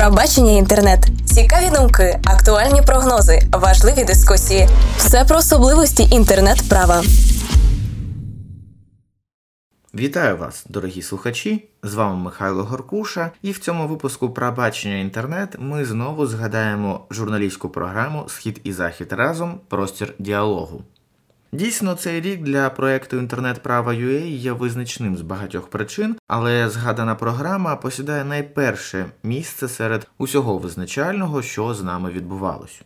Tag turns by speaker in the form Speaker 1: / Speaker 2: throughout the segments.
Speaker 1: Пробачення інтернет, цікаві думки, актуальні прогнози, важливі дискусії. Все про особливості інтернет-права.
Speaker 2: Вітаю вас, дорогі слухачі! З вами Михайло Горкуша, і в цьому випуску «Пробачення інтернет ми знову згадаємо журналістську програму Схід і Захід разом простір діалогу. Дійсно, цей рік для проекту інтернет-права UA є визначним з багатьох причин, але згадана програма посідає найперше місце серед усього визначального, що з нами відбувалось.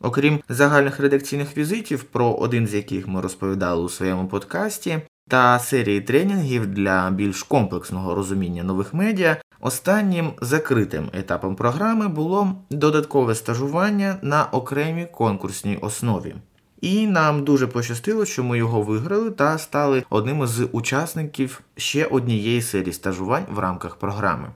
Speaker 2: Окрім загальних редакційних візитів, про один з яких ми розповідали у своєму подкасті, та серії тренінгів для більш комплексного розуміння нових медіа, останнім закритим етапом програми було додаткове стажування на окремій конкурсній основі. І нам дуже пощастило, що ми його виграли та стали одним з учасників ще однієї серії стажувань в рамках програми.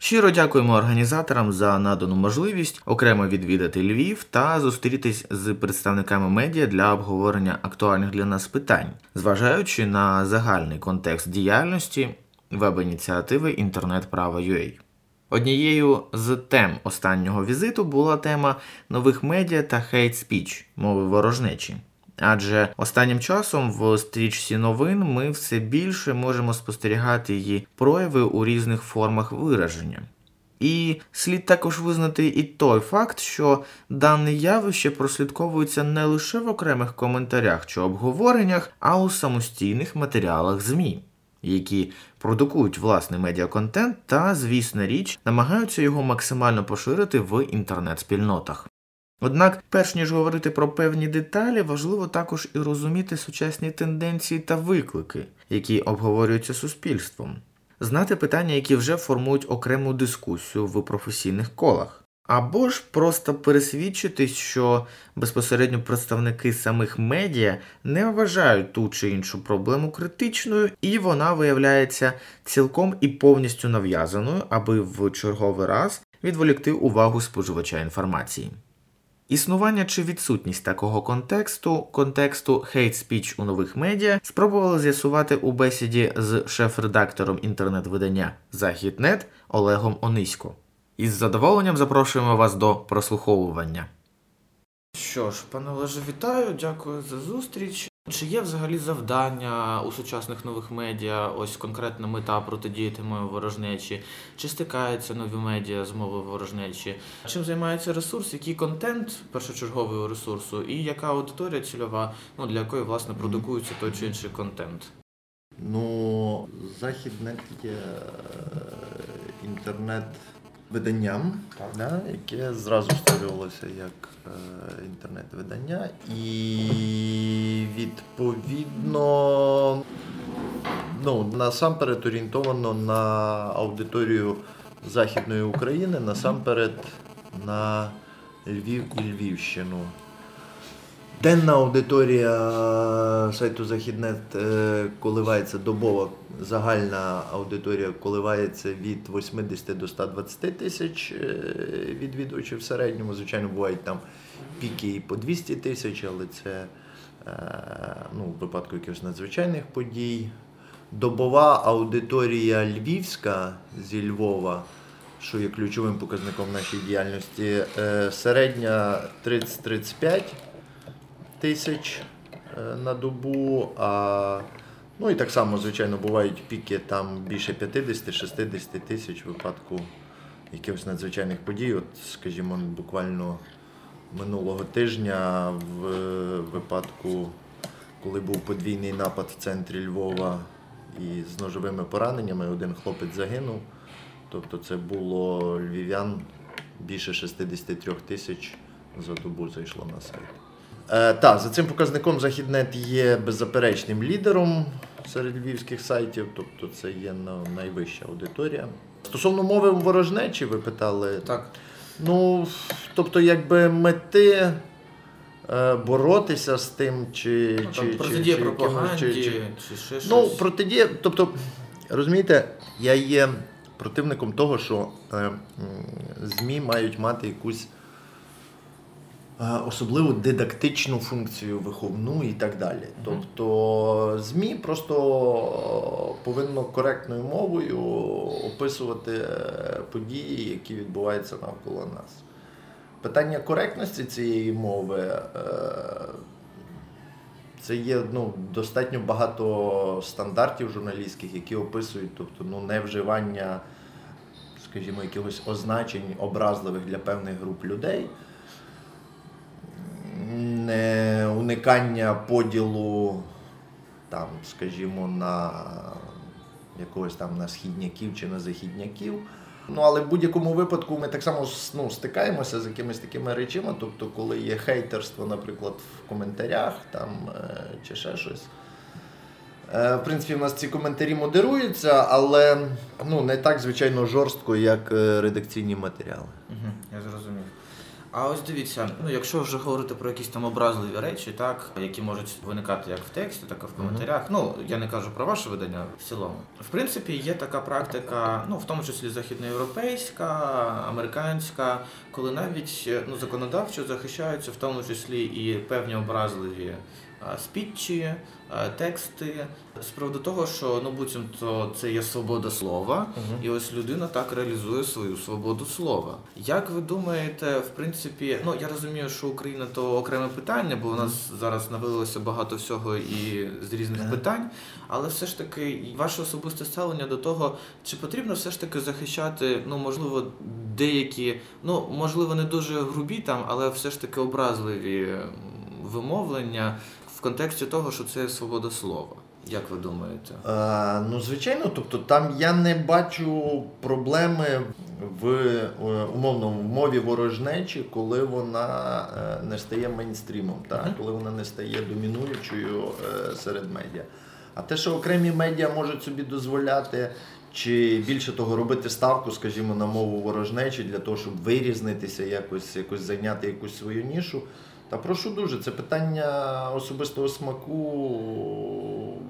Speaker 2: Щиро дякуємо організаторам за надану можливість окремо відвідати Львів та зустрітись з представниками медіа для обговорення актуальних для нас питань, зважаючи на загальний контекст діяльності веб-ініціативи інтернет-права UA. Однією з тем останнього візиту була тема нових медіа та хейт-спіч мови ворожнечі. Адже останнім часом в стрічці новин ми все більше можемо спостерігати її прояви у різних формах вираження. І слід також визнати і той факт, що дане явище прослідковується не лише в окремих коментарях чи обговореннях, а у самостійних матеріалах ЗМІ які продукують власний медіаконтент та, звісно річ, намагаються його максимально поширити в інтернет-спільнотах. Однак, перш ніж говорити про певні деталі, важливо також і розуміти сучасні тенденції та виклики, які обговорюються суспільством, знати питання, які вже формують окрему дискусію в професійних колах. Або ж просто пересвідчитись, що безпосередньо представники самих медіа не вважають ту чи іншу проблему критичною, і вона виявляється цілком і повністю нав'язаною, аби в черговий раз відволікти увагу споживача інформації. Існування чи відсутність такого контексту, контексту хейт спіч у нових медіа, спробували з'ясувати у бесіді з шеф-редактором інтернет-видання Західнет Олегом Онисько. Із задоволенням запрошуємо вас до прослуховування. Що ж, пане Олеже, вітаю, дякую за зустріч. Чи є взагалі завдання у сучасних нових медіа, ось конкретна мета протидіяти мові ворожнечі? Чи стикаються нові медіа з мовою ворожнечі? Чим займається ресурс, який контент першочергового ресурсу, і яка аудиторія цільова, ну для якої власне продукується той чи інший контент?
Speaker 3: Ну, західнет є інтернет виданням, да, яке зразу створювалося як е, інтернет-видання, і відповідно ну, насамперед орієнтовано на аудиторію Західної України, насамперед на Львів і Львівщину. Денна аудиторія сайту Західнет е, коливається добова. Загальна аудиторія коливається від 80 до 120 тисяч е, відвідувачів в середньому. Звичайно, бувають там піки і по 200 тисяч, але це е, ну, в випадку якихось надзвичайних подій. Добова аудиторія Львівська зі Львова, що є ключовим показником нашої діяльності, середня 30-35 тисяч е, на добу. А, Ну і так само, звичайно, бувають піки там більше 50-60 тисяч в випадку якихось надзвичайних подій. От, скажімо, буквально минулого тижня в випадку, коли був подвійний напад в центрі Львова і з ножовими пораненнями, один хлопець загинув. Тобто це було львів'ян більше 63 тисяч за добу зайшло на сайт. Е, Так, за цим показником Західнет є беззаперечним лідером серед львівських сайтів, тобто це є найвища аудиторія. Стосовно мови ворожнечі, ви питали.
Speaker 2: Так.
Speaker 3: Ну, тобто, якби мети е, боротися з тим, чи.
Speaker 2: Ну,
Speaker 3: чи,
Speaker 2: там,
Speaker 3: чи,
Speaker 2: протидія
Speaker 3: чи,
Speaker 2: пропаганді, чи,
Speaker 3: чи,
Speaker 2: ще щось.
Speaker 3: Ну, протидія, тобто, розумієте, я є противником того, що е, ЗМІ мають мати якусь особливу дидактичну функцію виховну і так далі. Тобто ЗМІ просто повинно коректною мовою описувати е, події, які відбуваються навколо нас. Питання коректності цієї мови е, це є ну, достатньо багато стандартів журналістських, які описують, тобто ну, невживання, скажімо, якихось означень образливих для певних груп людей уникання поділу, там, скажімо, на якогось там на східняків чи на західняків. Ну, але в будь-якому випадку ми так само ну, стикаємося з якимись такими речами. Тобто, коли є хейтерство, наприклад, в коментарях там, е, чи ще щось. Е, в принципі, у нас ці коментарі модеруються, але ну, не так, звичайно, жорстко, як е, редакційні матеріали.
Speaker 2: Угу, Я зрозумів. А ось дивіться, ну якщо вже говорити про якісь там образливі речі, так які можуть виникати як в тексті, так і в коментарях. Ну я не кажу про ваше видання в цілому. В принципі, є така практика, ну в тому числі західноєвропейська, американська, коли навіть ну законодавчо захищаються в тому числі і певні образливі спітчі, тексти з приводу того, що ну буцімто це є свобода слова, uh-huh. і ось людина так реалізує свою свободу слова. Як ви думаєте, в принципі, ну я розумію, що Україна то окреме питання, бо у нас зараз навилося багато всього і з різних uh-huh. питань, але все ж таки ваше особисте ставлення до того, чи потрібно все ж таки захищати, ну можливо, деякі, ну можливо, не дуже грубі там, але все ж таки образливі вимовлення в контексті того, що це свобода слова. Як ви думаєте?
Speaker 3: А, Ну, звичайно, тобто там я не бачу проблеми в е, умовно в мові ворожнечі, коли вона е, не стає мейнстрімом, так? Uh-huh. коли вона не стає домінуючою е, серед медіа. А те, що окремі медіа можуть собі дозволяти, чи більше того, робити ставку, скажімо, на мову ворожнечі для того, щоб вирізнитися, якось, якось зайняти якусь свою нішу. Та прошу дуже, це питання особистого смаку.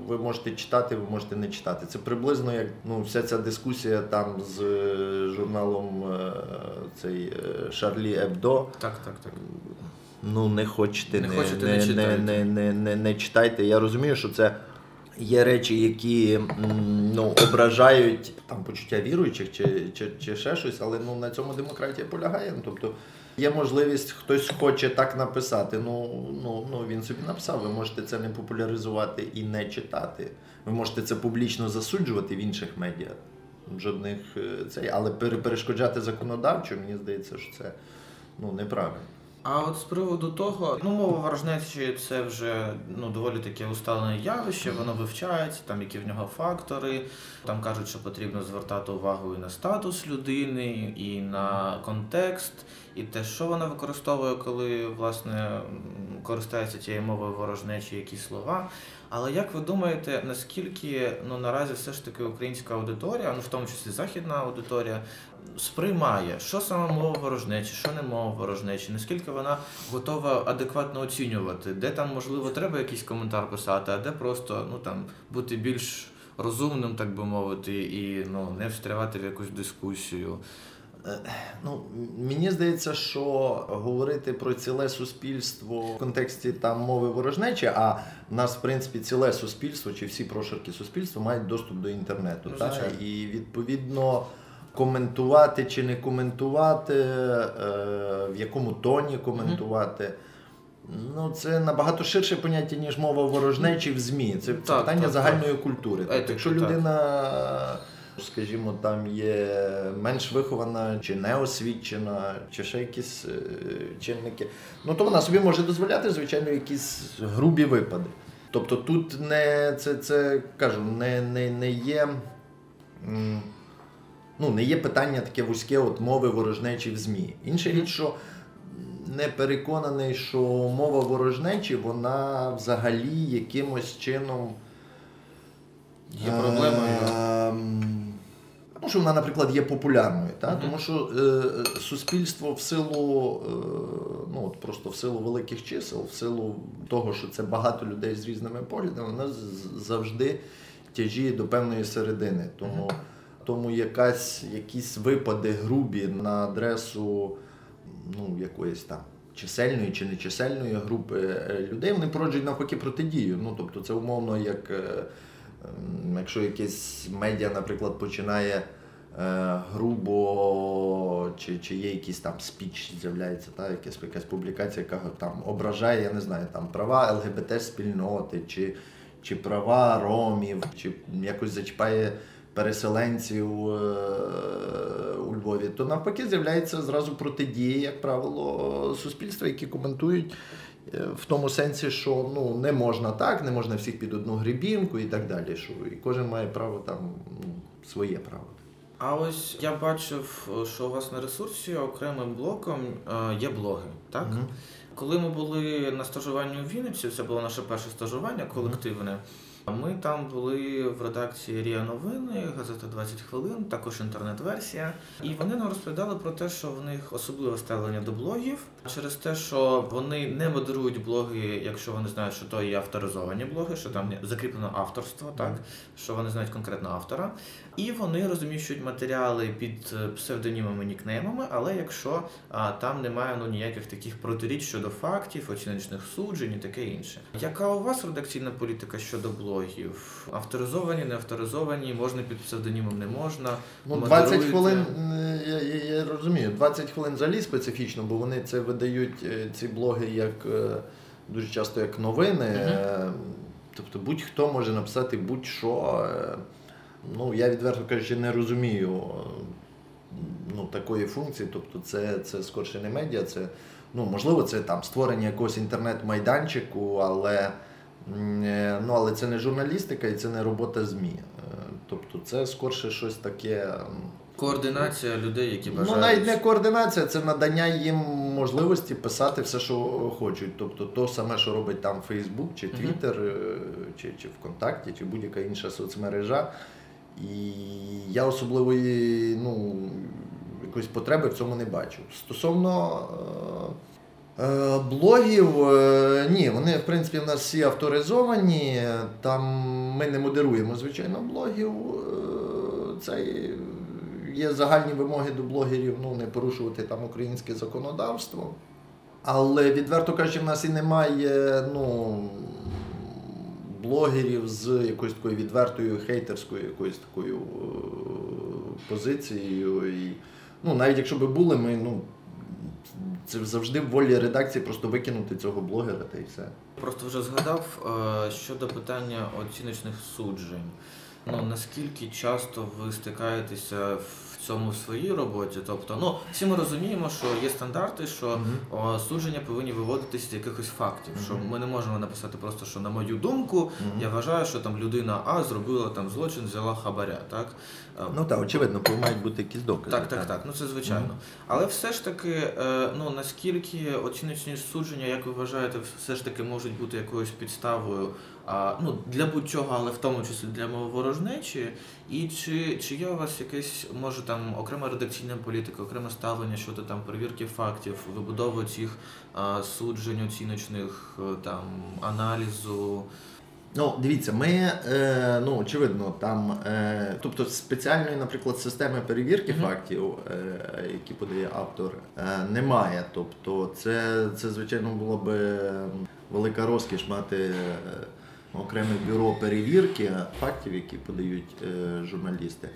Speaker 3: Ви можете читати, ви можете не читати. Це приблизно як ну, вся ця дискусія там з е, журналом е, цей е, Шарлі Ебдо.
Speaker 2: Так, так, так.
Speaker 3: Ну, не хочете,
Speaker 2: не, не, хочете,
Speaker 3: не, не, не, не, не, не читайте. Я розумію, що це. Є речі, які ну, ображають там почуття віруючих чи чи, чи ще щось, але ну, на цьому демократія полягає. Ну, тобто Є можливість, хтось хоче так написати. Ну ну, ну він собі написав. Ви можете це не популяризувати і не читати. Ви можете це публічно засуджувати в інших медіа. Жодних е, цей, але перешкоджати законодавчо, мені здається, що це ну неправильно.
Speaker 2: А от з приводу того, ну мова ворожнечі це вже ну доволі таке усталене явище, воно вивчається, там які в нього фактори. Там кажуть, що потрібно звертати увагу і на статус людини, і на контекст, і те, що вона використовує, коли власне користається тією мовою ворожнечі, які слова. Але як ви думаєте, наскільки ну наразі все ж таки українська аудиторія, ну в тому числі західна аудиторія, сприймає, що саме мова ворожнечі, що не мова ворожнечі, наскільки вона готова адекватно оцінювати, де там можливо треба якийсь коментар писати, а де просто ну там бути більш розумним, так би мовити, і ну не встрявати в якусь дискусію.
Speaker 3: Е, ну, Мені здається, що говорити про ціле суспільство в контексті там мови ворожнечі, а в нас, в принципі, ціле суспільство чи всі прошарки суспільства мають доступ до інтернету. Ну, та? І відповідно коментувати чи не коментувати, е, в якому тоні коментувати. Ну, це набагато ширше поняття, ніж мова ворожнечі в ЗМІ. Це, це так, питання так, загальної так. культури. Тобто, якщо людина скажімо, там є менш вихована чи неосвічена, чи ще якісь е, чинники, ну то вона собі може дозволяти, звичайно, якісь грубі випади. Тобто тут не це це кажу, не не, не є. Ну, не є питання таке вузьке от мови ворожнечі в ЗМІ. Інша річ, що не переконаний, що мова ворожнечі, вона взагалі якимось чином
Speaker 2: є проблемою.
Speaker 3: Що вона, наприклад, є популярною, та? Mm-hmm. тому що е, суспільство в силу е, ну, от просто в силу великих чисел, в силу того, що це багато людей з різними поглядами, вона завжди тяжіє до певної середини. Тому mm-hmm. тому якась, якісь випади грубі на адресу ну, якоїсь там чисельної чи нечисельної групи е, людей, вони породжують навпаки протидію. Ну, тобто це умовно, як ем, якщо якесь медіа, наприклад, починає. Грубо, чи чи є якийсь там спіч, з'являється, та, якась якась публікація, яка там ображає, я не знаю, там права ЛГБТ-спільноти, чи чи права ромів, чи якось зачіпає переселенців е, у Львові, то навпаки з'являється зразу протидії, як правило, суспільства, які коментують е, в тому сенсі, що ну не можна так, не можна всіх під одну грибінку і так далі. Що і кожен має право там ну, своє право.
Speaker 2: А ось я бачив, що у вас на ресурсі окремим блоком е, є блоги, так? Угу. Коли ми були на стажуванні у Вінниці, це було наше перше стажування колективне. Ми там були в редакції Рія Новини, газета 20 хвилин, також інтернет-версія. І вони нам розповідали про те, що в них особливе ставлення до блогів через те, що вони не модерують блоги, якщо вони знають, що то є авторизовані блоги, що там закріплено авторство, так що вони знають конкретно автора. І вони розміщують матеріали під е, псевдонімами, нікнеймами, але якщо а, там немає ну ніяких таких протиріч щодо фактів, оціночних суджень і таке інше. Яка у вас редакційна політика щодо блогів? Авторизовані, не авторизовані, можна під псевдонімом, не можна.
Speaker 3: Ну, 20 хвилин я, я, я розумію, 20 хвилин взагалі специфічно, бо вони це видають е, ці блоги як е, дуже часто як новини. Угу. Тобто будь-хто може написати будь-що. Ну, я відверто кажучи, не розумію ну, такої функції. Тобто, це це скорше не медіа, це ну, можливо, це там створення якогось інтернет-майданчику, але е, ну, але це не журналістика і це не робота ЗМІ. Е, тобто, це скорше щось таке.
Speaker 2: Координація людей, які бажають.
Speaker 3: Ну, навіть не координація, це надання їм можливості писати все, що хочуть. Тобто, то саме, що робить там Фейсбук, чи Твіттер, uh-huh. чи чи ВКонтакті, чи будь-яка інша соцмережа. І я особливої ну, якоїсь потреби в цьому не бачу. Стосовно е, е, блогів, е, ні, вони в принципі в нас всі авторизовані. Там ми не модеруємо, звичайно, блогів. Е, це є загальні вимоги до блогерів ну, не порушувати там українське законодавство. Але відверто кажучи, в нас і немає ну, блогерів з якоюсь такою відвертою хейтерською якоюсь такою е, позицією. І, ну, Навіть якщо би були, ми ну, це завжди волі редакції просто викинути цього блогера та й все.
Speaker 2: Просто вже згадав е, щодо питання оціночних суджень. Ну наскільки часто ви стикаєтеся в цьому в своїй роботі. Тобто, ну всі ми розуміємо, що є стандарти, що mm-hmm. о, судження повинні виводитися з якихось фактів. Mm-hmm. Що ми не можемо написати просто, що на мою думку, mm-hmm. я вважаю, що там людина А зробила там злочин, взяла хабаря. Так
Speaker 3: ну так, очевидно, мають бути якісь докази.
Speaker 2: Так, так, так. Ну це звичайно. Але все ж таки, е, ну наскільки оціночні судження, як ви вважаєте, все ж таки можуть бути якоюсь підставою ну, для будь-чого, але в тому числі для ворожнечі. І чи чи є у вас якесь, може там окрема редакційна політика, окреме ставлення щодо там перевірки фактів, вибудови цих а, суджень, оціночних е, там аналізу?
Speaker 3: Ну, дивіться, ми, е, ну, очевидно, там, е, тобто спеціальної, наприклад, системи перевірки mm-hmm. фактів, е, які подає автор, е, немає. Тобто, це, це, звичайно, було б велика розкіш мати. Окреме бюро перевірки фактів, які подають е, журналісти.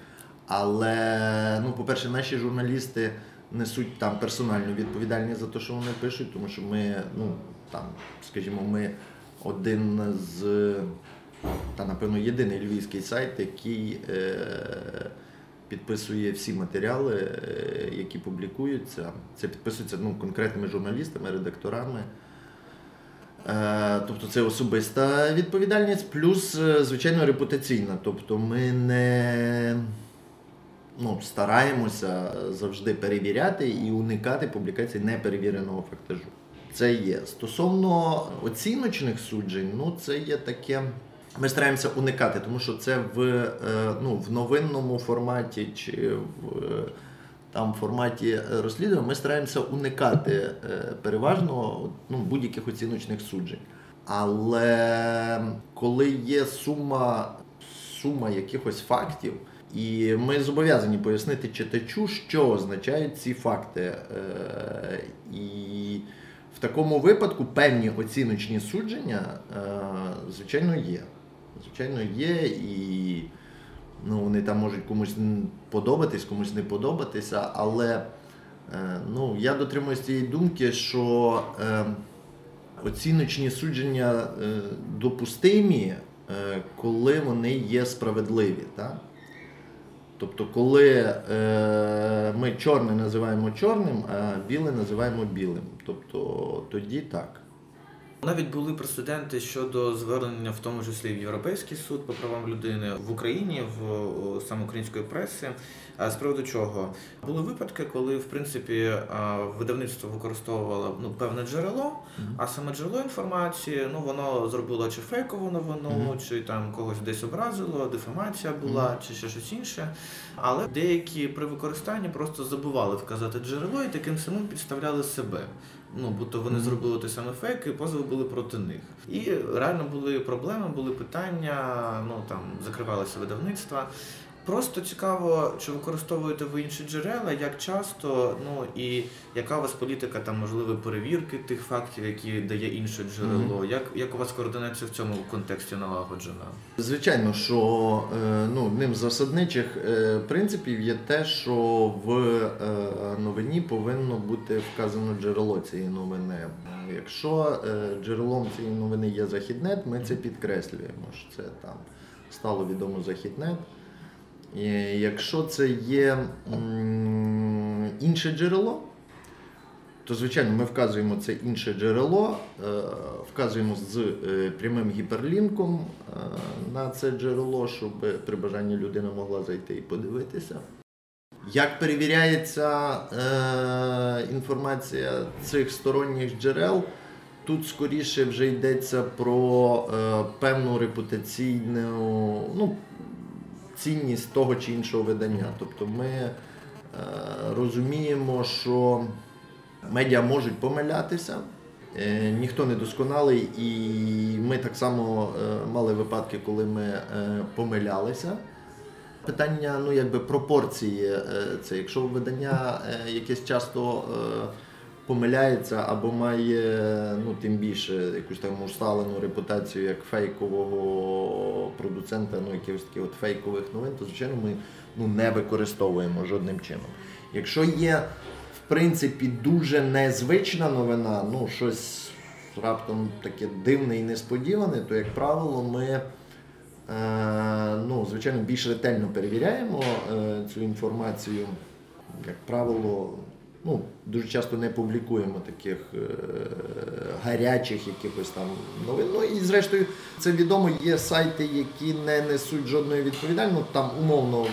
Speaker 3: Але, ну, по-перше, наші журналісти несуть там персональну відповідальність за те, що вони пишуть, тому що ми, ну, там, скажімо, ми один з, та, напевно, єдиний львівський сайт, який е, підписує всі матеріали, е, які публікуються. Це підписується ну, конкретними журналістами, редакторами. Е, тобто це особиста відповідальність, плюс, е, звичайно, репутаційна. Тобто ми не ну, стараємося завжди перевіряти і уникати публікацій неперевіреного фактажу. Це є. Стосовно оціночних суджень, ну це є таке. Ми стараємося уникати, тому що це в е, ну, в новинному форматі чи в там в форматі е, розслідування ми стараємося уникати е, переважно ну, будь-яких оціночних суджень. Але коли є сума, сума якихось фактів, і ми зобов'язані пояснити читачу, що означають ці факти. Е, і В такому випадку певні оціночні судження, звичайно, є. Звичайно, є, і ну, вони там можуть комусь подобатись, комусь не подобатися, але е, ну, я дотримуюсь цієї думки, що е, оціночні судження е, допустимі, коли вони є справедливі. Так? Тобто, коли е, ми чорне називаємо чорним, а біле називаємо білим. Тобто тоді так.
Speaker 2: Навіть були прецеденти щодо звернення, в тому числі в Європейський суд по правам людини в Україні, в саме української преси. А з приводу чого були випадки, коли в принципі видавництво використовувало ну певне джерело, а саме джерело інформації, ну воно зробило чи фейкову новину, чи там когось десь образило, дефамація була, чи ще щось інше. Але деякі при використанні просто забували вказати джерело і таким самим підставляли себе. Ну, бо то вони зробили той самий фейк, і позови були проти них. І реально були проблеми, були питання, ну там закривалися видавництва. Просто цікаво, чи використовуєте ви інші джерела, як часто, ну і яка у вас політика там можливої перевірки тих фактів, які дає інше джерело? Mm-hmm. Як як у вас координація в цьому контексті налагоджена?
Speaker 3: Звичайно, що е, ну, одним з засадничих е, принципів є те, що в е, новині повинно бути вказано джерело цієї новини. Якщо джерелом цієї новини є західнет, ми це підкреслюємо. що Це там стало відомо західнет. Якщо це є інше джерело, то, звичайно, ми вказуємо це інше джерело, е, вказуємо з е, прямим гіперлінком е, на це джерело, щоб при бажанні людина могла зайти і подивитися. Як перевіряється інформація цих сторонніх джерел, тут скоріше вже йдеться про певну репутаційну. ну, цінність того чи іншого видання. Тобто ми е, розуміємо, що медіа можуть помилятися, е, ніхто не досконалий, і ми так само е, мали випадки, коли ми помилялися. Питання ну, якби пропорції. Це якщо видання якесь часто помиляється або має ну, тим більше якусь там усталену репутацію як фейкового продуцента, ну якихось таких от фейкових новин, то звичайно ми ну, не використовуємо жодним чином. Якщо є в принципі дуже незвична новина, ну щось раптом таке дивне і несподіване, то як правило ми. Е, ну, звичайно, більш ретельно перевіряємо е, цю інформацію. Як правило, ну, дуже часто не публікуємо таких е, гарячих якихось там новин. Ну і зрештою, це відомо, є сайти, які не несуть жодної відповідальності. Ну, там умовно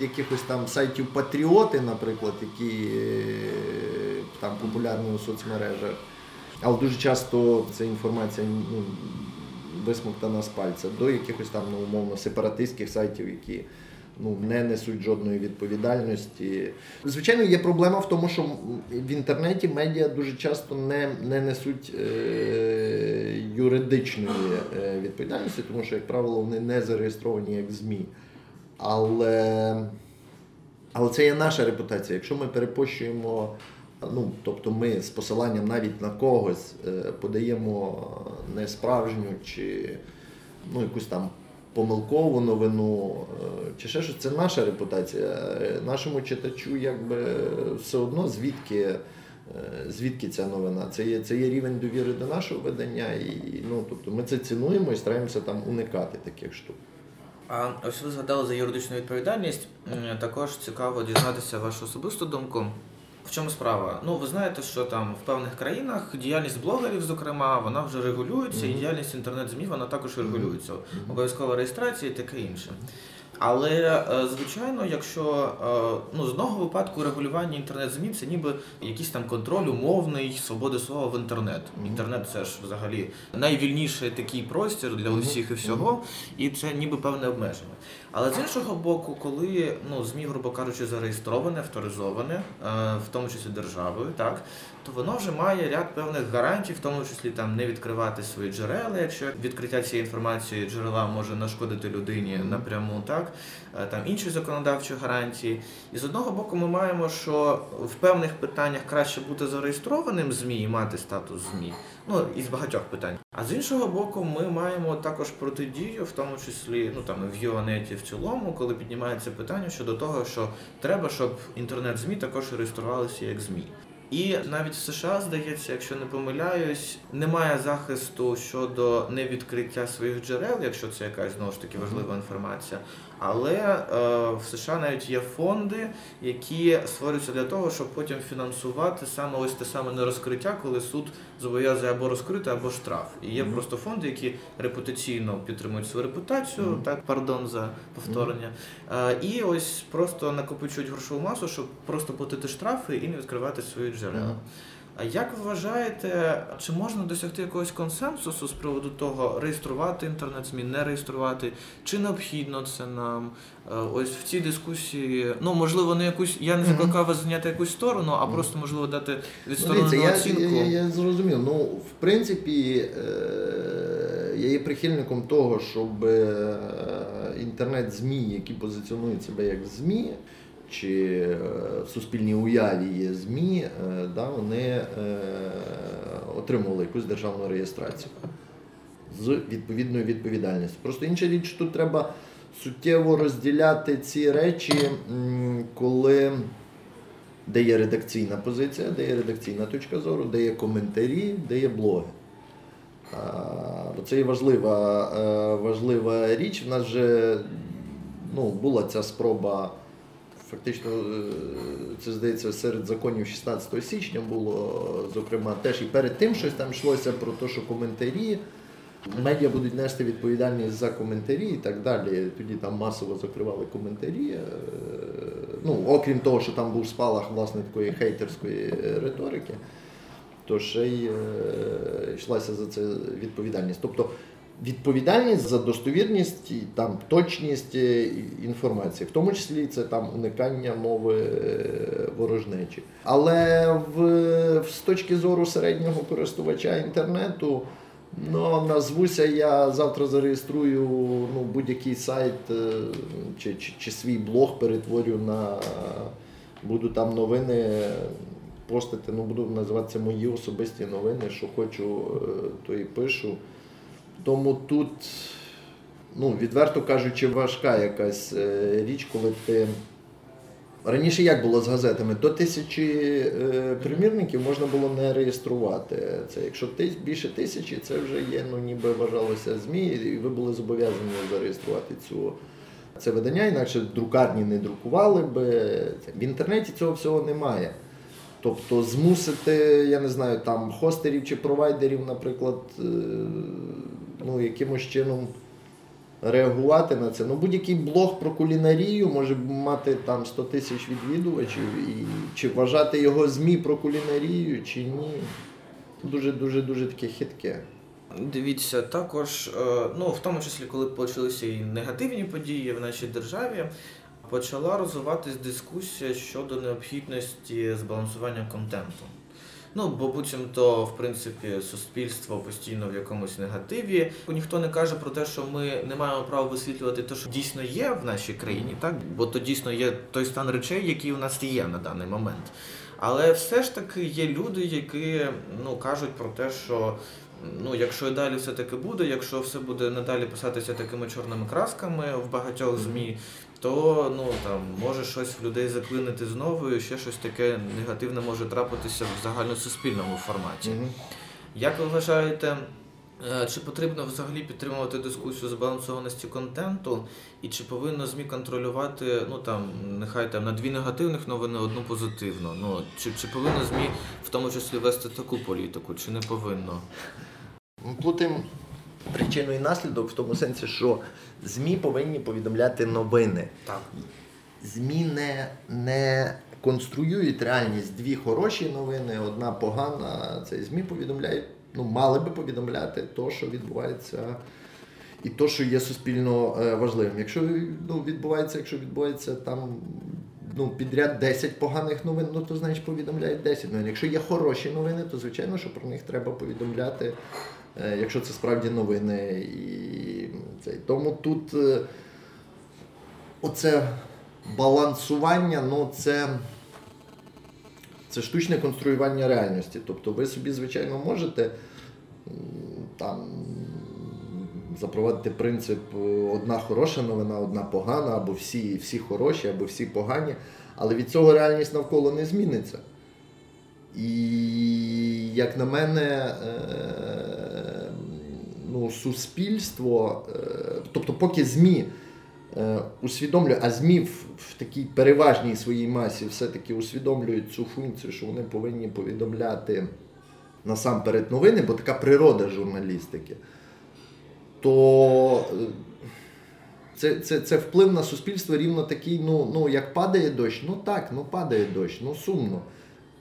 Speaker 3: якихось там сайтів Патріоти, наприклад, які е, там популярні у соцмережах. Але дуже часто ця інформація ну, висмоктана з пальця до якихось там ну, умовно сепаратистських сайтів, які ну, не несуть жодної відповідальності. Звичайно, є проблема в тому, що в інтернеті медіа дуже часто не не несуть е, юридичної е, відповідальності, тому що, як правило, вони не зареєстровані як ЗМІ. Але але це є наша репутація. Якщо ми перепощуємо, ну, тобто ми з посиланням навіть на когось е, подаємо несправжню чи ну, якусь там помилкову новину е, чи ще щось, це наша репутація. Е, нашому читачу якби все одно звідки е, звідки ця новина. Це є це є рівень довіри до нашого видання, і ну, тобто ми це цінуємо і стараємося там уникати таких штук.
Speaker 2: А ось ви згадали за юридичну відповідальність. Також цікаво дізнатися вашу особисту думку. В чому справа? Ну, ви знаєте, що там в певних країнах діяльність блогерів, зокрема, вона вже регулюється, і діяльність інтернет-ЗМІ вона також регулюється. Обов'язкова реєстрація і таке інше. Але, е, звичайно, якщо е, ну, з одного випадку регулювання інтернет-ЗМІ це ніби якийсь там контроль умовний свободи слова в інтернет. Інтернет це ж взагалі найвільніший такий простір для усіх і всього, і це ніби певне обмеження. Але з іншого боку, коли ну, ЗМІ, грубо кажучи, зареєстроване, авторизоване, е, в тому числі державою, так, то воно вже має ряд певних гарантій, в тому числі там не відкривати свої джерела, якщо відкриття цієї інформації джерела може нашкодити людині напряму, так е, там інші законодавчі гарантії. І з одного боку, ми маємо, що в певних питаннях краще бути зареєстрованим ЗМІ і мати статус ЗМІ. Ну із багатьох питань. А з іншого боку, ми маємо також протидію, в тому числі ну там в Юанеті в цілому, коли піднімається питання щодо того, що треба, щоб інтернет-змі також реєструвалися як ЗМІ. І навіть в США, здається, якщо не помиляюсь, немає захисту щодо невідкриття своїх джерел, якщо це якась знову ж таки важлива інформація. Але е, в США навіть є фонди, які створюються для того, щоб потім фінансувати саме ось те саме нерозкриття, коли суд зобов'язує або розкрити, або штраф. І є mm-hmm. просто фонди, які репутаційно підтримують свою репутацію, mm-hmm. так пардон за повторення. Mm-hmm. Е, і ось просто накопичують грошову масу, щоб просто платити штрафи і не відкривати свої джерела. А як ви вважаєте, чи можна досягти якогось консенсусу з приводу того, реєструвати інтернет-ЗМІ, не реєструвати, чи необхідно це нам? Е, ось в цій дискусії, ну можливо, не якусь, я не закликав вас зайняти якусь сторону, а просто можливо дати відсторонену
Speaker 3: ну,
Speaker 2: оцінку.
Speaker 3: Я, я, я зрозумів. Ну, в принципі, е, я є прихильником того, щоб е, інтернет-ЗМІ, які позиціонують себе як ЗМІ чи е, в суспільній уяві є ЗМІ, е, да, вони е, отримували якусь державну реєстрацію з відповідною відповідальністю. Просто інша річ, тут треба суттєво розділяти ці речі, коли де є редакційна позиція, де є редакційна точка зору, де є коментарі, де є блоги. Бо це є важлива важлива річ. В нас вже ну, була ця спроба. Фактично, е, це здається, серед законів 16 січня було, зокрема, теж і перед тим щось там йшлося про те, що коментарі, медіа будуть нести відповідальність за коментарі і так далі. Тоді там масово закривали коментарі. Е, ну, Окрім того, що там був спалах власне такої хейтерської риторики, то ще й е, йшлася за це відповідальність. Тобто відповідальність за достовірність, і там точність е, інформації, в тому числі це там уникання мови е, ворожнечі. Але в, з точки зору середнього користувача інтернету. Ну, назвуся, я завтра зареєструю ну, будь-який сайт е, чи, чи чи, свій блог перетворю на буду там новини постити, ну буду називатися мої особисті новини, що хочу, то і пишу. Тому тут, ну, відверто кажучи, важка якась е, річ, коли ти. Раніше як було з газетами? До тисячі е, примірників можна було не реєструвати. Це Якщо більше тисячі, це вже є, ну ніби вважалося ЗМІ, і ви були зобов'язані зареєструвати цю. Це видання, інакше друкарні не друкували би. В інтернеті цього всього немає. Тобто змусити, я не знаю, там хостерів чи провайдерів, наприклад, е, ну, якимось чином реагувати на це. Ну, Будь-який блог про кулінарію може мати там 100 тисяч відвідувачів, і чи вважати його ЗМІ про кулінарію, чи ні. Дуже-дуже дуже таке хитке.
Speaker 2: Дивіться, також, е, ну в тому числі, коли почалися і негативні події в нашій державі, почала розвиватись дискусія щодо необхідності збалансування контенту. Ну, бо буцімто, в принципі, суспільство постійно в якомусь негативі. Ніхто не каже про те, що ми не маємо права висвітлювати те, що дійсно є в нашій країні, так бо то дійсно є той стан речей, який у нас є на даний момент. Але все ж таки є люди, які ну кажуть про те, що ну, якщо і далі все таки буде, якщо все буде надалі писатися такими чорними красками в багатьох змі, то ну там може щось в людей заклинити знову, і ще щось таке негативне може трапитися в загальносуспільному форматі. Mm-hmm. Як ви вважаєте? Е, чи потрібно взагалі підтримувати дискусію збалансованості контенту, і чи повинно ЗМІ контролювати, ну там, нехай там на дві негативних новини, одну позитивну? Ну, Чи чи повинно ЗМІ в тому числі вести таку політику, чи не повинно?
Speaker 3: Плутаємо причину і наслідок в тому сенсі, що ЗМІ повинні повідомляти новини.
Speaker 2: Так.
Speaker 3: ЗМІ не, не конструюють реальність дві хороші новини, одна погана. Це ЗМІ повідомляють, ну, мали би повідомляти то, що відбувається. І то, що є суспільно е, важливим. Якщо ну, відбувається, якщо відбувається там ну, підряд 10 поганих новин, ну то значить повідомляють 10 новин. Якщо є хороші новини, то звичайно, що про них треба повідомляти Е, якщо це справді новини. І цей. Тому тут е, оце балансування, ну це. Це штучне конструювання реальності. Тобто ви собі, звичайно, можете там запровадити принцип одна хороша новина, одна погана, або всі всі хороші, або всі погані. Але від цього реальність навколо не зміниться. І, як на мене, е, ну, суспільство, е, тобто, поки ЗМІ е, усвідомлює, а ЗМІ в такій переважній своїй масі все-таки усвідомлюють цю функцію, що вони повинні повідомляти насамперед новини, бо така природа журналістики, то це це, це вплив на суспільство рівно такий, ну, ну як падає дощ, ну так, ну падає дощ, ну сумно.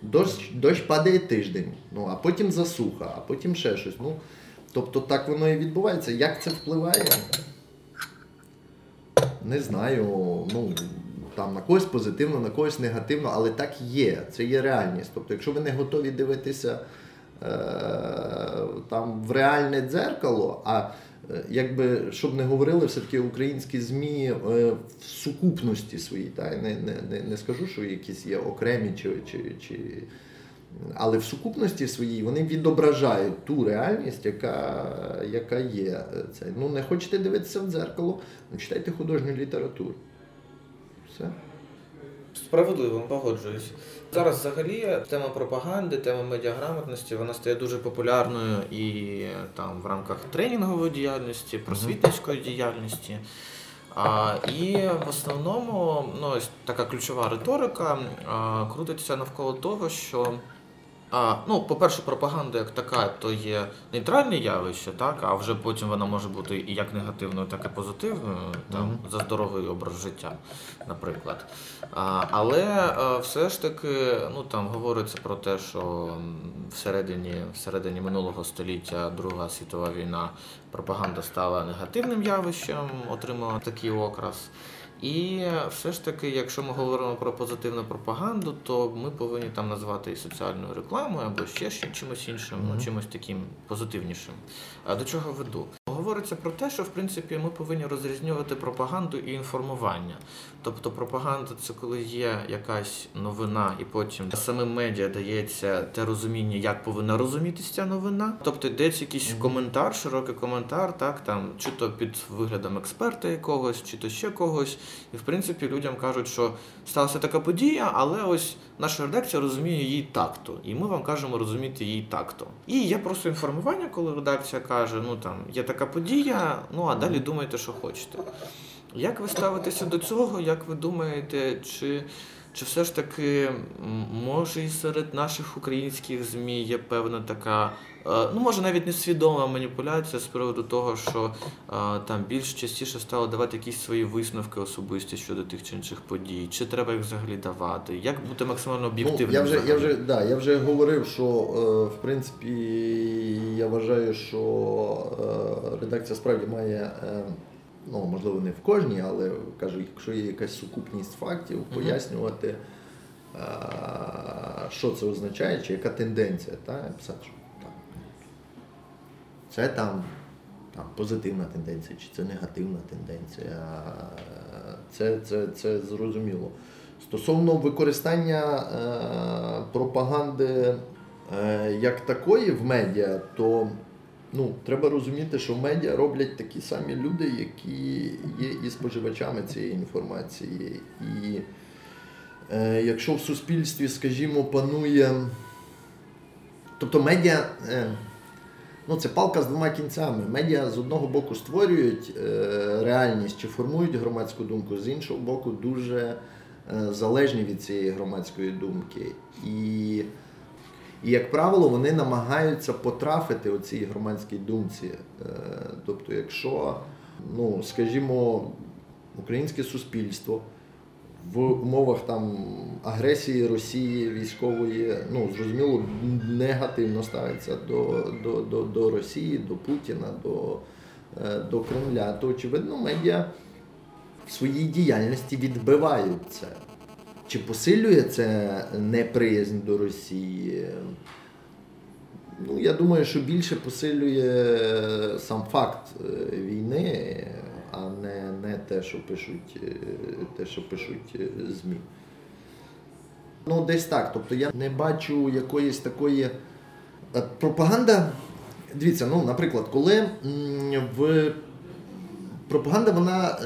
Speaker 3: Дощ дощ падає тиждень, ну а потім засуха, а потім ще щось. Ну, Тобто так воно і відбувається. Як це впливає? Не знаю. ну, там На когось позитивно, на когось негативно, але так є. Це є реальність. Тобто, якщо ви не готові дивитися е, там в реальне дзеркало, а Е, якби щоб не говорили, все-таки українські ЗМІ е, в сукупності своїй. Та? Не, не, не скажу, що якісь є окремі, чи, чи, чи... але в сукупності своїй вони відображають ту реальність, яка яка є. Це. Ну, Не хочете дивитися в дзеркало, ну, читайте художню літературу. Все.
Speaker 2: Справедливо, погоджуюсь. Зараз взагалі тема пропаганди, тема медіаграмотності вона стає дуже популярною і там в рамках тренінгової діяльності, просвітницької діяльності. А, І в основному ну, така ключова риторика а, крутиться навколо того, що а, ну, По-перше, пропаганда як така, то є нейтральне явище, так, а вже потім вона може бути і як негативною, так і позитивною, там, mm-hmm. за здоровий образ життя, наприклад. А, Але а, все ж таки ну, там говориться про те, що всередині всередині минулого століття Друга світова війна пропаганда стала негативним явищем, отримала такий окрас. І все ж таки, якщо ми говоримо про позитивну пропаганду, то ми повинні там назвати і соціальною рекламою або ще чимось іншим, mm-hmm. чимось таким позитивнішим. А до чого веду? Говориться про те, що в принципі ми повинні розрізнювати пропаганду і інформування. Тобто пропаганда це коли є якась новина, і потім самим медіа дається те розуміння, як повинна розумітися ця новина. Тобто йдеться якийсь коментар, широкий коментар, так там чи то під виглядом експерта якогось, чи то ще когось. І в принципі людям кажуть, що сталася така подія, але ось наша редакція розуміє її так-то, і ми вам кажемо розуміти її так-то. І є просто інформування, коли редакція каже: ну там є така подія, ну а далі думайте, що хочете. Як ви ставитеся до цього? Як ви думаєте, чи чи все ж таки може і серед наших українських ЗМІ є певна така, е, ну може навіть несвідома маніпуляція з приводу того, що е, там більш частіше стало давати якісь свої висновки особисті щодо тих чи інших подій? Чи треба їх взагалі давати? Як бути максимально об'єктивним?
Speaker 3: Ну, я вже я вже да, я вже говорив, що е, в принципі я вважаю, що редакція справді має ну можливо не в кожній, але кажу, якщо є якась сукупність фактів, пояснювати, що це означає, чи яка тенденція, та, писати, що там, це там, там позитивна тенденція, чи це негативна тенденція, це, це, це зрозуміло. Стосовно використання е, пропаганди е, як такої в медіа, то ну, треба розуміти, що медіа роблять такі самі люди, які є і споживачами цієї інформації. І е, якщо в суспільстві, скажімо, панує. Тобто медіа, е, ну це палка з двома кінцями. Медіа з одного боку створюють е, реальність чи формують громадську думку, з іншого боку, дуже е, залежні від цієї громадської думки. І і, як правило, вони намагаються потрафити у цій громадській думці. Е, тобто, якщо, ну, скажімо, українське суспільство в умовах там агресії Росії військової, ну, зрозуміло, негативно ставиться до, до, до, до Росії, до Путіна, до, е, до Кремля, то очевидно, медіа в своїй діяльності відбивають це. Чи посилює це неприязнь до Росії? Ну, Я думаю, що більше посилює сам факт е, війни, а не не те, що пишуть е, те, що пишуть е, ЗМІ. Ну, десь так. Тобто я не бачу якоїсь такої пропаганда. Дивіться, ну, наприклад, коли в пропаганда вона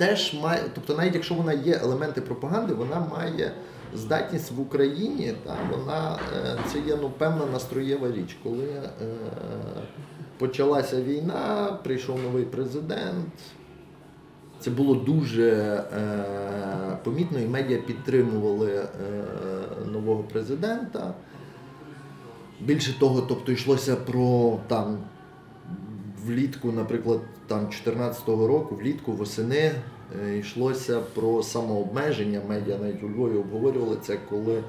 Speaker 3: теж має, тобто, навіть якщо вона є елементи пропаганди, вона має здатність в Україні, та, вона це є ну, певна настроєва річ. Коли почалася війна, прийшов новий президент. Це було дуже е, помітно, і медіа підтримували е, нового президента. Більше того, тобто йшлося про там влітку, наприклад, там 14-го року, влітку, восени, е, йшлося про самообмеження. Медіа навіть у Львові обговорювали це, коли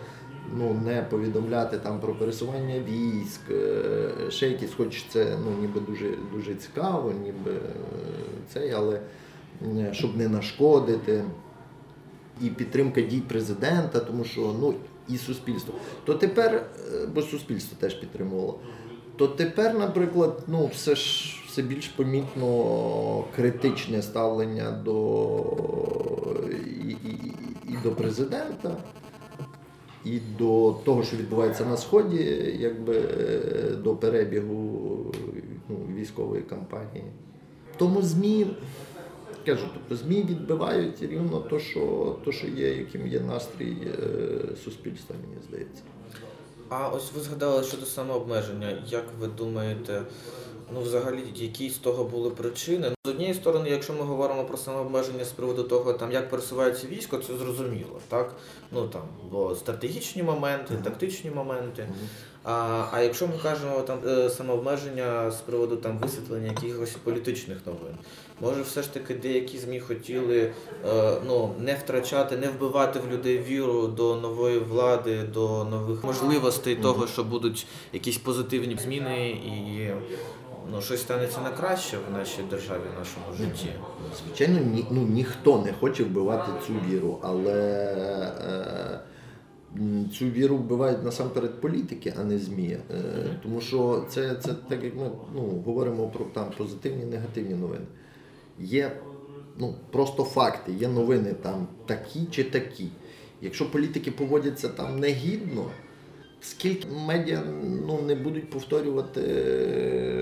Speaker 3: ну, не повідомляти там про пересування військ, е, ще якісь, хоч це ну, ніби дуже дуже цікаво, ніби е, цей, але щоб не нашкодити. І підтримка дій президента, тому що ну і суспільство. То тепер, бо суспільство теж підтримувало, то тепер, наприклад, ну все ж все більш помітно критичне ставлення до і, і, і до президента і до того, що відбувається на Сході, якби до перебігу ну, військової кампанії. Тому ЗМІ, кажу, тобто ЗМІ відбивають рівно то, що то, що є, яким є настрій е, суспільства, мені здається.
Speaker 2: А ось ви згадали щодо самообмеження. Як ви думаєте, ну взагалі які з того були причини? З однієї сторони, якщо ми говоримо про самообмеження з приводу того, там як пересувається військо, це зрозуміло, так? Ну там бо стратегічні моменти, тактичні моменти. А а якщо ми кажемо там е, самообмеження з приводу там висвітлення якихось політичних новин, може все ж таки деякі змі хотіли е, ну не втрачати, не вбивати в людей віру до нової влади, до нових можливостей того, що будуть якісь позитивні зміни і ну, щось станеться на краще в нашій державі, в нашому житті.
Speaker 3: Звичайно, ні, ну, ніхто не хоче вбивати цю віру, але е, цю віру вбивають насамперед політики, а не ЗМІ. Е, тому що це це так, як ми ну, говоримо про там позитивні негативні новини. Є ну, просто факти, є новини там такі чи такі. Якщо політики поводяться там негідно. Скільки медіа ну, не будуть повторювати,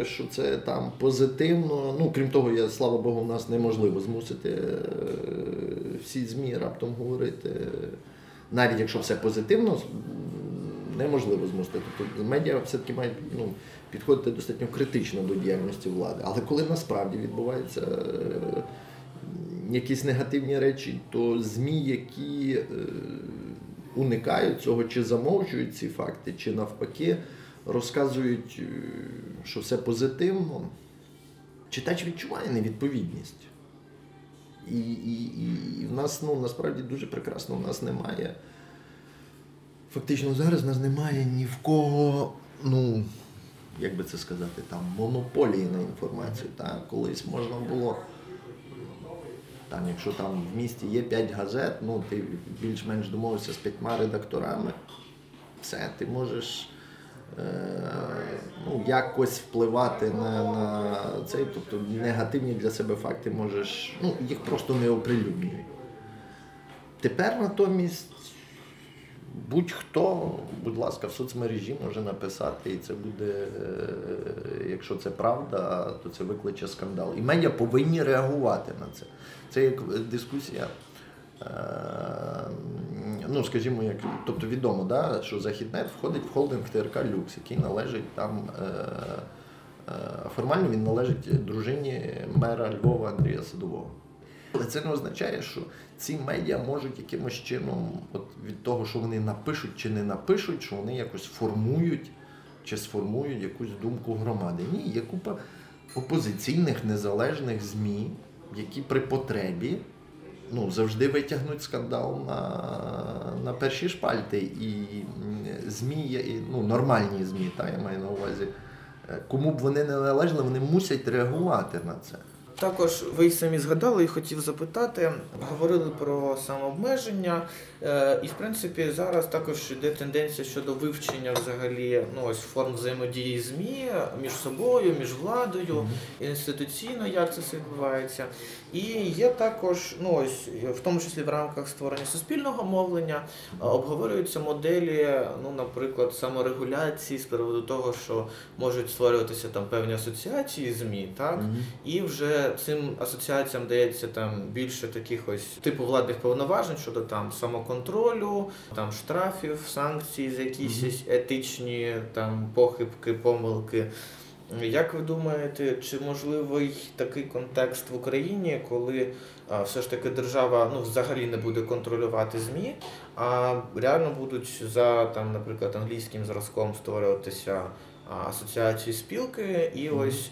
Speaker 3: що це там позитивно. Ну, крім того, я, слава Богу, у нас неможливо змусити е, всі ЗМІ раптом говорити. Навіть якщо все позитивно, неможливо змусити. Тобто медіа все-таки мають ну, підходити достатньо критично до діяльності влади. Але коли насправді відбуваються е, якісь негативні речі, то ЗМІ, які е, уникають цього, чи замовчують ці факти, чи навпаки розказують, е, що все позитивно. Читач відчуває невідповідність. І і, і в нас ну, насправді дуже прекрасно, у нас немає. Фактично зараз в нас немає ні в кого, ну, як би це сказати, там, монополії на інформацію. Так? Колись можна було. Там, Якщо там в місті є 5 газет, ну ти більш-менш домовився з п'ятьма редакторами, все, ти можеш е, ну, якось впливати на на цей, тобто негативні для себе факти можеш, ну, їх просто не оприлюднюють. Тепер натомість будь-хто, будь ласка, в соцмережі може написати, і це буде, е, якщо це правда, то це викличе скандал. І медіа повинні реагувати на це. Це як дискусія. Е, ну, скажімо, як, тобто відомо, да, що Західнет входить в холдинг ТРК Люкс, який належить там, е, е, формально він належить дружині мера Львова Андрія Садового. Але це не означає, що ці медіа можуть якимось чином, от від того, що вони напишуть чи не напишуть, що вони якось формують чи сформують якусь думку громади. Ні, є купа опозиційних незалежних ЗМІ які при потребі ну, завжди витягнуть скандал на на перші шпальти. І ЗМІ, ну, нормальні ЗМІ, та, я маю на увазі, е, кому б вони не належали, вони мусять реагувати на це.
Speaker 2: Також ви самі згадали і хотів запитати, говорили про самообмеження, е, і в принципі зараз також йде тенденція щодо вивчення взагалі ну ось форм взаємодії змі між собою, між владою, інституційно, як це все відбувається. І є також, ну ось в тому числі в рамках створення суспільного мовлення, е, обговорюються моделі, ну, наприклад, саморегуляції з приводу того, що можуть створюватися там певні асоціації змі, так? І вже цим асоціаціям дається там більше таких ось типу владних повноважень щодо там самоконтролю, там штрафів, санкцій за якісь етичні там похибки, помилки. Як ви думаєте, чи можливий такий контекст в Україні, коли а, все ж таки держава ну взагалі не буде контролювати змі, а реально будуть за там, наприклад, англійським зразком створюватися асоціації спілки, і ось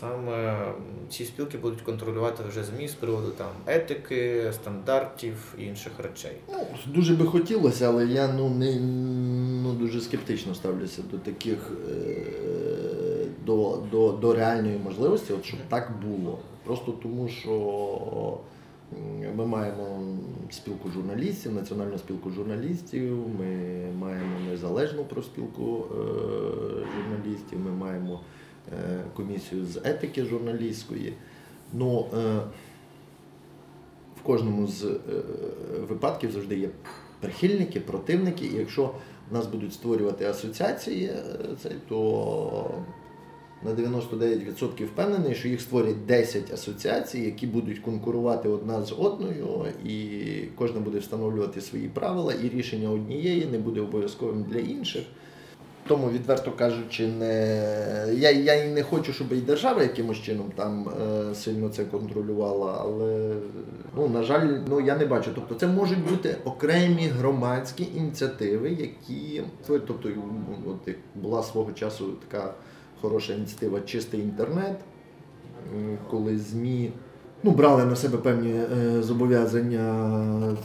Speaker 2: саме ці спілки будуть контролювати вже змі з приводу там етики, стандартів і інших речей.
Speaker 3: Ну, дуже би хотілося, але я ну не ну дуже скептично ставлюся до таких е, до, до, до реальної можливості, от щоб так було. Просто тому, що ми маємо спілку журналістів, національну спілку журналістів, ми маємо незалежну профспілку е, журналістів, ми маємо е, комісію з етики журналістської. Ну, е, в кожному з випадків завжди є прихильники, противники, і якщо нас будуть створювати асоціації, це, то на 99% впевнений, що їх створять 10 асоціацій, які будуть конкурувати одна з одною, і кожна буде встановлювати свої правила, і рішення однієї не буде обов'язковим для інших. Тому, відверто кажучи, не я, я і не хочу, щоб і держава якимось чином там е, сильно це контролювала, але ну, на жаль, ну я не бачу. Тобто це можуть бути окремі громадські ініціативи, які тобто, от була свого часу така хороша ініціатива Чистий інтернет, коли ЗМІ ну, брали на себе певні е, зобов'язання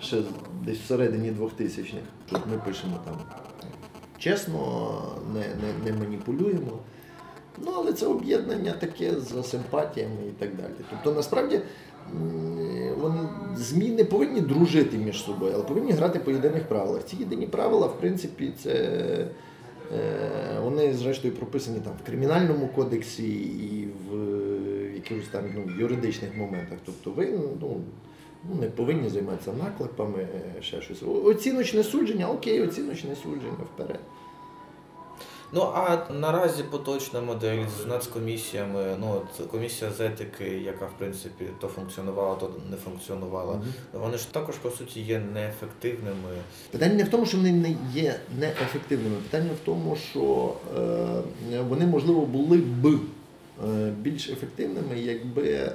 Speaker 3: ще десь всередині 2000-х, що ми пишемо там чесно, не, не, не маніпулюємо. Ну, але це об'єднання таке за симпатіями і так далі. Тобто, насправді, вони, ЗМІ не повинні дружити між собою, але повинні грати по єдиних правилах. Ці єдині правила, в принципі, це вони, зрештою, прописані там в кримінальному кодексі і в е, якихось там ну, юридичних моментах. Тобто ви ну, ну, не повинні займатися наклепами, е, ще щось. Оціночне судження, окей, оціночне судження вперед.
Speaker 2: Ну а наразі поточна модель з нацкомісіями, ну от комісія з етики, яка в принципі то функціонувала, то не функціонувала. Вони ж також по суті є неефективними.
Speaker 3: Питання не в тому, що вони не є неефективними. Питання в тому, що е, вони, можливо, були б е, більш ефективними, якби е,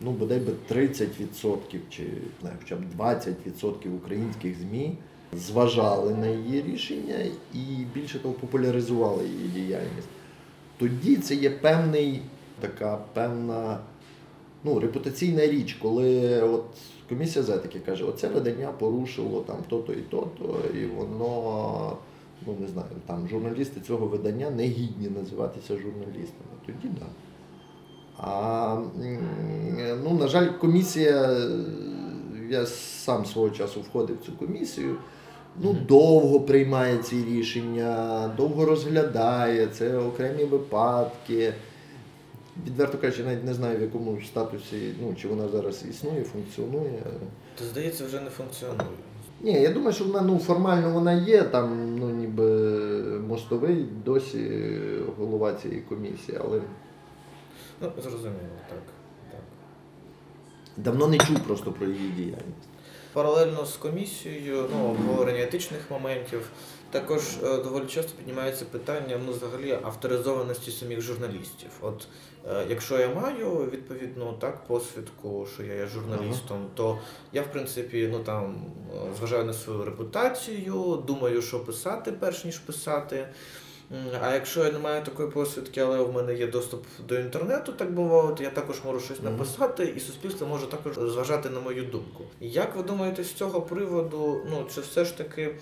Speaker 3: ну, бодай би 30% чи не хоча б 20% українських ЗМІ зважали на її рішення і більше того популяризували її діяльність. Тоді це є певний така певна ну, репутаційна річ, коли от комісія з етики каже, оце видання порушило там то-то і то-то, і воно, ну не знаю, там журналісти цього видання не гідні називатися журналістами. Тоді так. Да. А ну, на жаль, комісія, я сам свого часу входив в цю комісію. Ну, довго приймає ці рішення, довго розглядає, це окремі випадки. Відверто кажучи, навіть не знаю, в якому статусі, ну, чи вона зараз існує, функціонує.
Speaker 2: То здається, вже не функціонує.
Speaker 3: Ні, я думаю, що вона ну, формально вона є, там ну, ніби мостовий досі голова цієї комісії, але
Speaker 2: Ну зрозуміло, так. так.
Speaker 3: давно не чув просто про її діяльність.
Speaker 2: Паралельно з комісією, ну, обговорення етичних моментів, також е, доволі часто піднімається питання ну, взагалі авторизованості самих журналістів. От е, якщо я маю відповідну так посвідку, що я є журналістом, то я в принципі ну там е, зважаю на свою репутацію, думаю, що писати перш ніж писати. А якщо я не маю такої посвідки, але в мене є доступ до інтернету, так би мовити, я також можу щось написати, і суспільство може також зважати на мою думку. Як ви думаєте, з цього приводу, ну чи все ж таки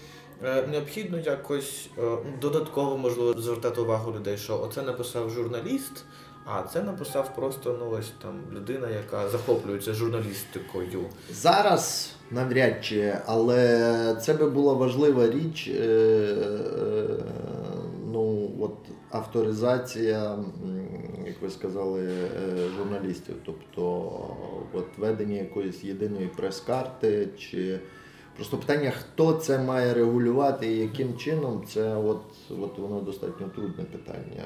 Speaker 2: е, необхідно якось е, додатково можливо звертати увагу людей, що оце написав журналіст, А це написав просто ну ось там людина, яка захоплюється журналістикою.
Speaker 3: Зараз навряд чи, але це би була важлива річ. Е, е, ну от авторизація, як ви сказали, е, журналістів, тобто от ведення якоїсь єдиної прес-карти чи. Просто питання, хто це має регулювати і яким чином, це от, от воно достатньо трудне питання.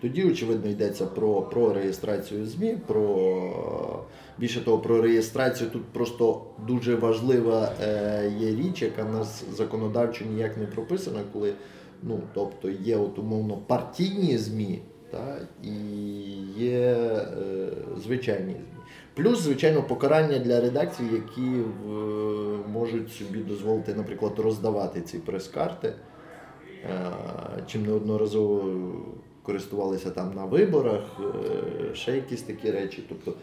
Speaker 3: Тоді, очевидно, йдеться про про реєстрацію ЗМІ, про більше того, про реєстрацію тут просто дуже важлива е, є річ, яка в нас законодавчо ніяк не прописана, коли ну, тобто є от умовно партійні ЗМІ та, і є е, звичайні ЗМІ. Плюс, звичайно, покарання для редакцій, які в, можуть собі дозволити, наприклад, роздавати ці прес-карти, е, чим неодноразово користувалися там на виборах, е, ще якісь такі речі. Тобто,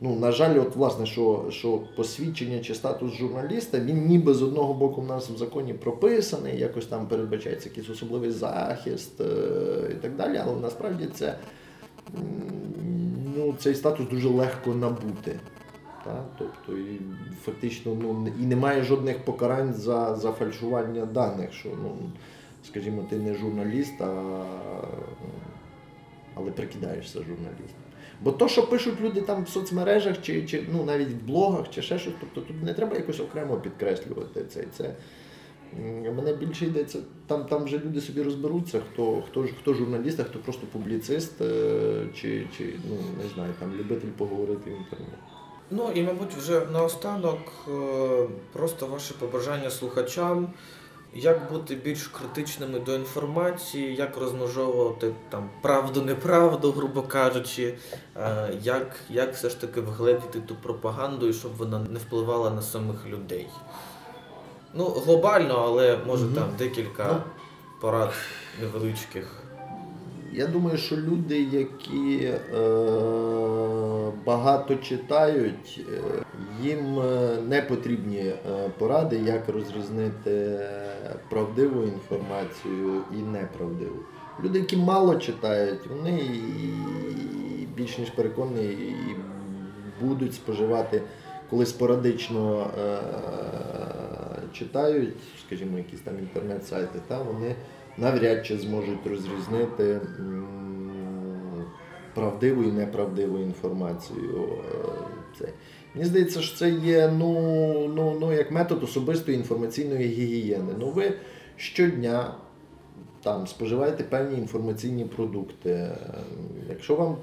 Speaker 3: ну, на жаль, от власне, що що посвідчення чи статус журналіста, він ніби з одного боку в нас в законі прописаний, якось там передбачається якийсь особливий захист е, і так далі, але насправді це ну, цей статус дуже легко набути. Та? Тобто, і Фактично ну, і немає жодних покарань за за фальшування даних. що, ну, Скажімо, ти не журналіст, а але прикидаєшся журналістом. Бо то, що пишуть люди там в соцмережах чи чи ну, навіть в блогах, чи ще щось, тобто тут не треба якось окремо підкреслювати це. це Мене більше йдеться, там там вже люди собі розберуться, хто хто, хто журналіст, а хто просто публіцист, е, чи чи ну, не знаю, там любитель поговорити в інтернеті.
Speaker 2: Ну і, мабуть, вже наостанок е, просто ваше побажання слухачам як бути більш критичними до інформації, як розмножовувати там правду-неправду, грубо кажучи, е, як як все ж таки вгледіти ту пропаганду і щоб вона не впливала на самих людей. Ну, глобально, але може угу. там декілька ну, порад невеличких.
Speaker 3: Я думаю, що люди, які е, багато читають, е, їм е, не потрібні е, поради, як розрізнити правдиву інформацію і неправдиву. Люди, які мало читають, вони більш ніж переконані і будуть споживати, коли спорадично е, читають, скажімо, якісь там інтернет-сайти, та вони навряд чи зможуть розрізнити правдиву і неправдиву інформацію. Це. Мені здається, що це є ну, ну, ну, як метод особистої інформаційної гігієни. Ну, Ви щодня там споживаєте певні інформаційні продукти. Якщо вам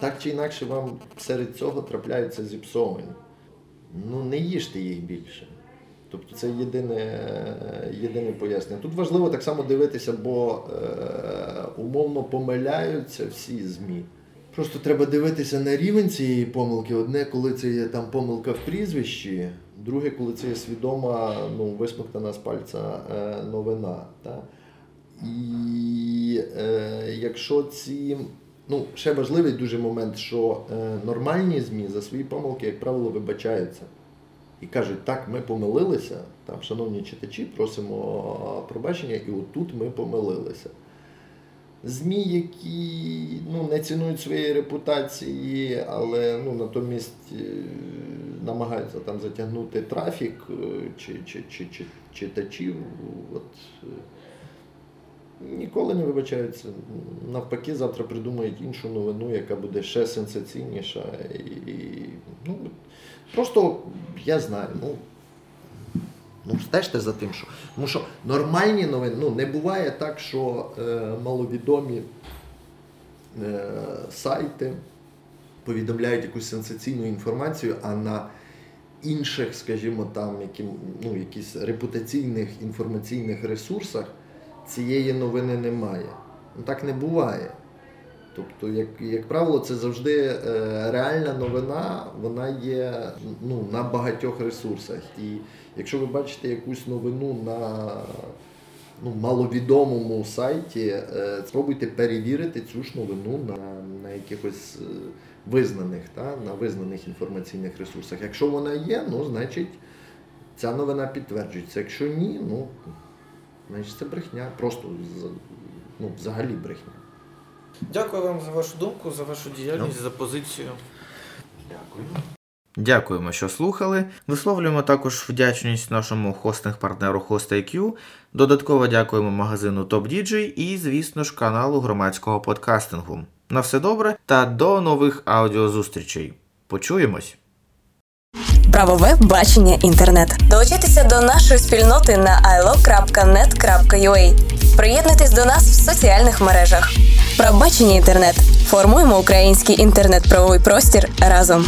Speaker 3: так чи інакше вам серед цього трапляються зіпсовані, ну не їжте їх більше. Тобто це єдине єдине пояснення. Тут важливо так само дивитися, бо е, умовно помиляються всі ЗМІ. Просто треба дивитися на рівень цієї помилки. Одне, коли це є там помилка в прізвищі, друге, коли це є свідома, ну, висмоктана з пальця е, новина. Та? І е, якщо ці. Ну, ще важливий дуже момент, що е, нормальні ЗМІ за свої помилки, як правило, вибачаються. І кажуть, так, ми помилилися, там, шановні читачі, просимо пробачення, і отут ми помилилися. ЗМІ, які ну, не цінують своєї репутації, але ну, натомість е, намагаються там затягнути трафік е, чи чи, чи, чи читачів. От, е, Ніколи не вибачаються. Навпаки, завтра придумають іншу новину, яка буде ще сенсаційніша. І, ну, Просто я знаю, ну ну стежте за тим, що. Тому що нормальні новини ну, не буває так, що е, маловідомі е, сайти повідомляють якусь сенсаційну інформацію, а на інших, скажімо, там, які, ну, якісь репутаційних інформаційних ресурсах цієї новини немає. Ну, Так не буває. Тобто, як як правило, це завжди е, реальна новина, вона є ну, на багатьох ресурсах. І якщо ви бачите якусь новину на ну, маловідомому сайті, е, спробуйте перевірити цю ж новину на на якихось е, визнаних, та, на визнаних інформаційних ресурсах. Якщо вона є, ну значить ця новина підтверджується. Якщо ні, ну значить це брехня. Просто ну, взагалі брехня.
Speaker 2: Дякую вам за вашу думку, за вашу діяльність, за позицію. Дякую. Дякуємо, що слухали. Висловлюємо також вдячність нашому хостинг-партнеру HostIQ. Додатково дякуємо магазину TopDJ і, звісно ж, каналу громадського подкастингу. На все добре та до нових аудіозустрічей. Почуємось!
Speaker 1: Правове бачення інтернет. Долучайтеся до нашої спільноти на ilo.net.ua. Приєднуйтесь до нас в соціальних мережах. Правбачення інтернет. Формуємо український інтернет-правовий простір разом.